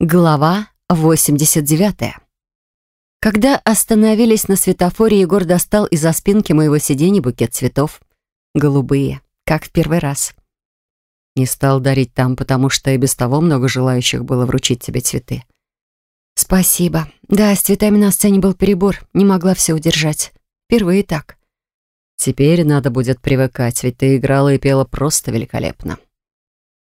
Глава 89. Когда остановились на светофоре, Егор достал из-за спинки моего сиденья букет цветов. Голубые, как в первый раз. Не стал дарить там, потому что и без того много желающих было вручить тебе цветы. Спасибо. Да, с цветами на сцене был перебор, не могла все удержать. Впервые так. Теперь надо будет привыкать, ведь ты играла и пела просто великолепно.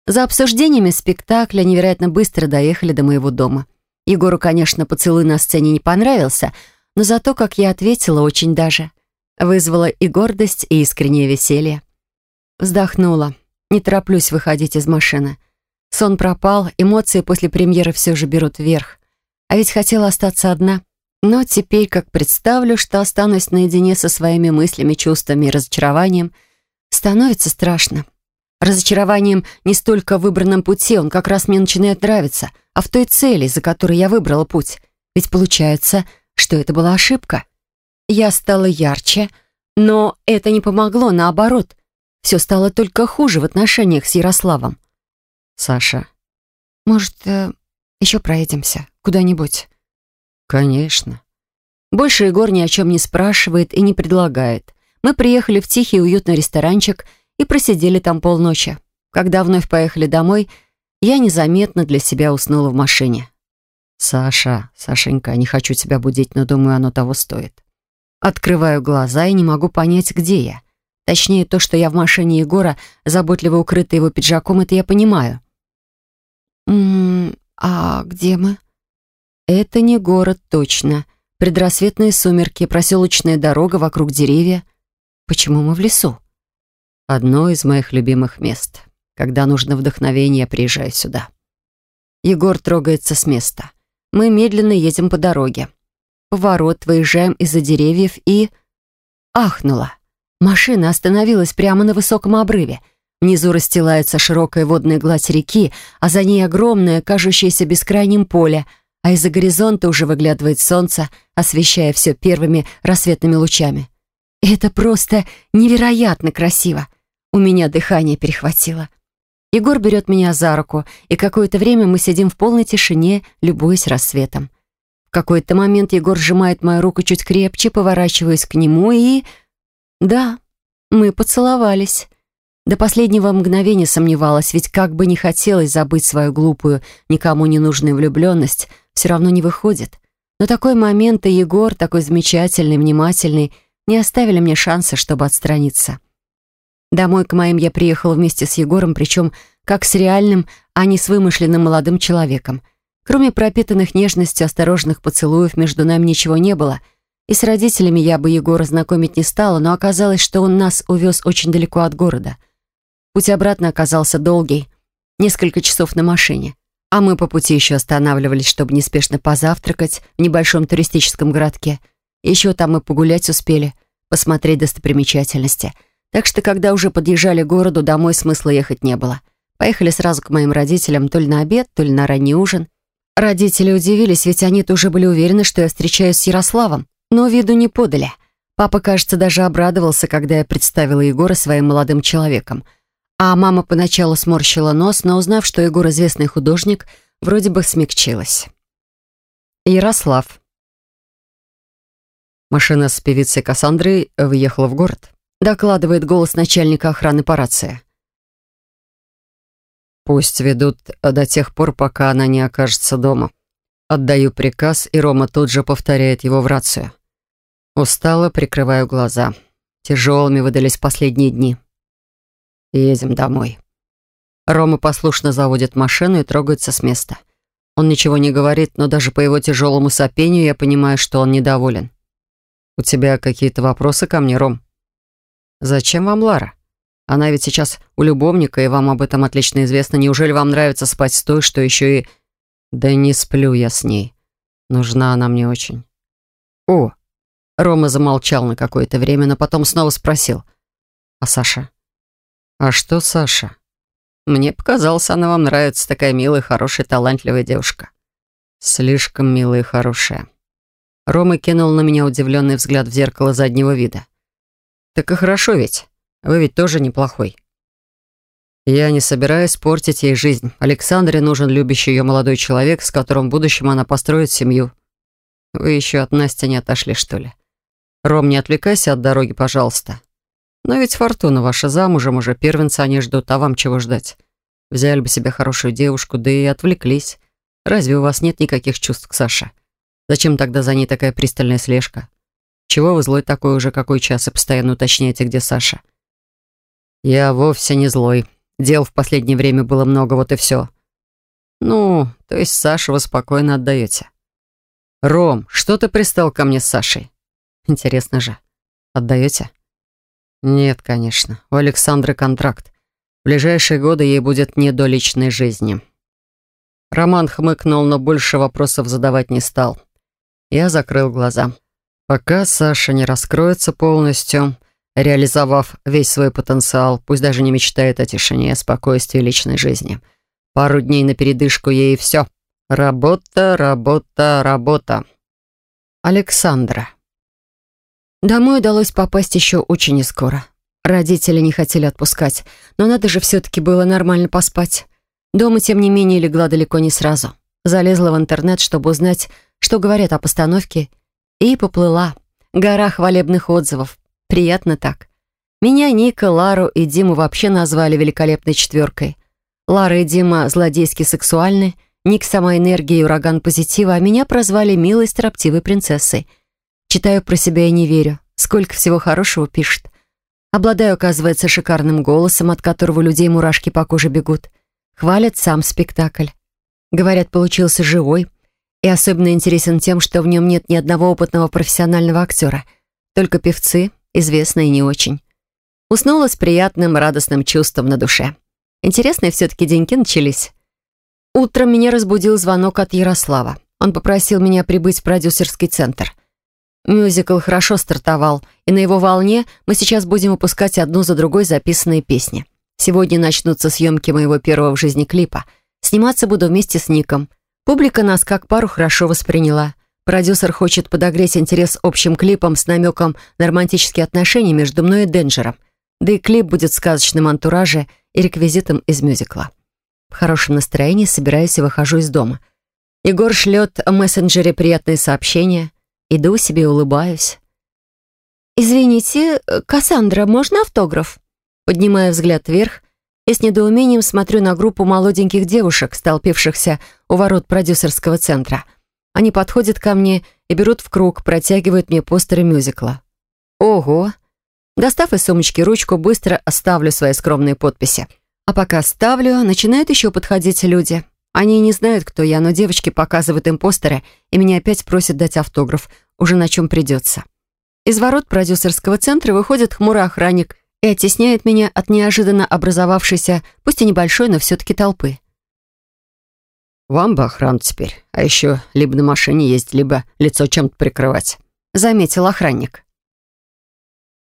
За обсуждениями спектакля невероятно быстро доехали до моего дома. Егору, конечно, поцелуй на сцене не понравился, но зато, как я ответила, очень даже. Вызвала и гордость, и искреннее веселье. Вздохнула. Не тороплюсь выходить из машины. Сон пропал, эмоции после премьеры все же берут вверх. А ведь хотела остаться одна. Но теперь, как представлю, что останусь наедине со своими мыслями, чувствами и разочарованием, становится страшно. Разочарованием не столько в выбранном пути, он как раз мне начинает нравиться, а в той цели, за которой я выбрала путь. Ведь получается, что это была ошибка. Я стала ярче, но это не помогло, наоборот. Все стало только хуже в отношениях с Ярославом. Саша. Может, э, еще проедемся куда-нибудь? Конечно. Больше Егор ни о чем не спрашивает и не предлагает. Мы приехали в тихий уютный ресторанчик — и просидели там полночи. Когда вновь поехали домой, я незаметно для себя уснула в машине. «Саша, Сашенька, не хочу тебя будить, но думаю, оно того стоит». Открываю глаза и не могу понять, где я. Точнее, то, что я в машине Егора, заботливо укрыта его пиджаком, это я понимаю. «М -м, а где мы?» «Это не город, точно. Предрассветные сумерки, проселочная дорога, вокруг деревья. Почему мы в лесу?» Одно из моих любимых мест. Когда нужно вдохновение, я приезжаю сюда. Егор трогается с места. Мы медленно едем по дороге. Поворот, выезжаем из-за деревьев и... Ахнула. Машина остановилась прямо на высоком обрыве. Внизу расстилается широкая водная гладь реки, а за ней огромное, кажущееся бескрайним поле, а из-за горизонта уже выглядывает солнце, освещая все первыми рассветными лучами. это просто невероятно красиво. У меня дыхание перехватило. Егор берет меня за руку, и какое-то время мы сидим в полной тишине, любуясь рассветом. В какой-то момент Егор сжимает мою руку чуть крепче, поворачиваясь к нему, и... Да, мы поцеловались. До последнего мгновения сомневалась, ведь как бы не хотелось забыть свою глупую, никому не нужную влюбленность, все равно не выходит. Но такой момент и Егор, такой замечательный, внимательный, не оставили мне шанса, чтобы отстраниться. Домой к моим я приехала вместе с Егором, причем как с реальным, а не с вымышленным молодым человеком. Кроме пропитанных нежностью осторожных поцелуев, между нами ничего не было. И с родителями я бы Егора знакомить не стала, но оказалось, что он нас увез очень далеко от города. Путь обратно оказался долгий, несколько часов на машине. А мы по пути еще останавливались, чтобы неспешно позавтракать в небольшом туристическом городке. Еще там мы погулять успели, посмотреть достопримечательности — так что, когда уже подъезжали к городу, домой смысла ехать не было. Поехали сразу к моим родителям то ли на обед, то ли на ранний ужин. Родители удивились, ведь они тоже были уверены, что я встречаюсь с Ярославом, но виду не подали. Папа, кажется, даже обрадовался, когда я представила Егора своим молодым человеком. А мама поначалу сморщила нос, но узнав, что Егор известный художник, вроде бы смягчилась. Ярослав. Машина с певицей Кассандрой въехала в город докладывает голос начальника охраны по рации. «Пусть ведут до тех пор, пока она не окажется дома. Отдаю приказ, и Рома тут же повторяет его в рацию. Устало прикрываю глаза. Тяжелыми выдались последние дни. Едем домой». Рома послушно заводит машину и трогается с места. Он ничего не говорит, но даже по его тяжелому сопению я понимаю, что он недоволен. «У тебя какие-то вопросы ко мне, Ром?» «Зачем вам Лара? Она ведь сейчас у любовника, и вам об этом отлично известно. Неужели вам нравится спать с той, что еще и...» «Да не сплю я с ней. Нужна она мне очень». «О!» Рома замолчал на какое-то время, но потом снова спросил. «А Саша?» «А что Саша?» «Мне показалось, она вам нравится. Такая милая, хорошая, талантливая девушка». «Слишком милая и хорошая». Рома кинул на меня удивленный взгляд в зеркало заднего вида. «Так и хорошо ведь. Вы ведь тоже неплохой». Я не собираюсь портить ей жизнь. Александре нужен любящий ее молодой человек, с которым в будущем она построит семью. Вы еще от Насти не отошли, что ли? Ром, не отвлекайся от дороги, пожалуйста. Но ведь Фортуна ваша замужем, уже первенца они ждут, а вам чего ждать? Взяли бы себе хорошую девушку, да и отвлеклись. Разве у вас нет никаких чувств к Саше? Зачем тогда за ней такая пристальная слежка? Чего вы злой такой уже какой час и постоянно уточняете, где Саша? Я вовсе не злой. Дел в последнее время было много, вот и все. Ну, то есть Сашу вы спокойно отдаете. Ром, что ты пристал ко мне с Сашей? Интересно же. Отдаете? Нет, конечно. У Александры контракт. В ближайшие годы ей будет не до личной жизни. Роман хмыкнул, но больше вопросов задавать не стал. Я закрыл глаза. Пока Саша не раскроется полностью, реализовав весь свой потенциал, пусть даже не мечтает о тишине, спокойствии личной жизни. Пару дней на передышку ей и все. Работа, работа, работа. Александра. Домой удалось попасть еще очень нескоро. Родители не хотели отпускать, но надо же все-таки было нормально поспать. Дома, тем не менее, легла далеко не сразу. Залезла в интернет, чтобы узнать, что говорят о постановке, и поплыла. Гора хвалебных отзывов. Приятно так. Меня, Ника, Лару и Диму вообще назвали великолепной четверкой. Лара и Дима злодейски сексуальны, Ник сама энергия и ураган позитива, а меня прозвали милой строптивой принцессой — Читаю про себя и не верю. Сколько всего хорошего пишет. Обладаю, оказывается, шикарным голосом, от которого людей мурашки по коже бегут. Хвалят сам спектакль. Говорят, получился живой. И особенно интересен тем, что в нем нет ни одного опытного профессионального актера. Только певцы, известные не очень. Уснула с приятным, радостным чувством на душе. Интересные все-таки деньки начались. Утром меня разбудил звонок от Ярослава. Он попросил меня прибыть в продюсерский центр — Мюзикл хорошо стартовал, и на его волне мы сейчас будем выпускать одну за другой записанные песни. Сегодня начнутся съемки моего первого в жизни клипа. Сниматься буду вместе с Ником. Публика нас как пару хорошо восприняла. Продюсер хочет подогреть интерес общим клипом с намеком на романтические отношения между мной и Денджером. Да и клип будет в сказочном антураже и реквизитом из мюзикла. В хорошем настроении собираюсь и выхожу из дома. Егор шлет в мессенджере приятные сообщения. Иду себе, улыбаюсь. «Извините, Кассандра, можно автограф?» Поднимая взгляд вверх и с недоумением смотрю на группу молоденьких девушек, столпившихся у ворот продюсерского центра. Они подходят ко мне и берут в круг, протягивают мне постеры мюзикла. Ого! Достав из сумочки ручку, быстро оставлю свои скромные подписи. А пока ставлю, начинают еще подходить люди. Они не знают, кто я, но девочки показывают им постеры, и меня опять просят дать автограф, уже на чем придется. Из ворот продюсерского центра выходит хмурый охранник и оттесняет меня от неожиданно образовавшейся, пусть и небольшой, но все-таки толпы. «Вам бы охрану теперь, а еще либо на машине ездить, либо лицо чем-то прикрывать», — заметил охранник.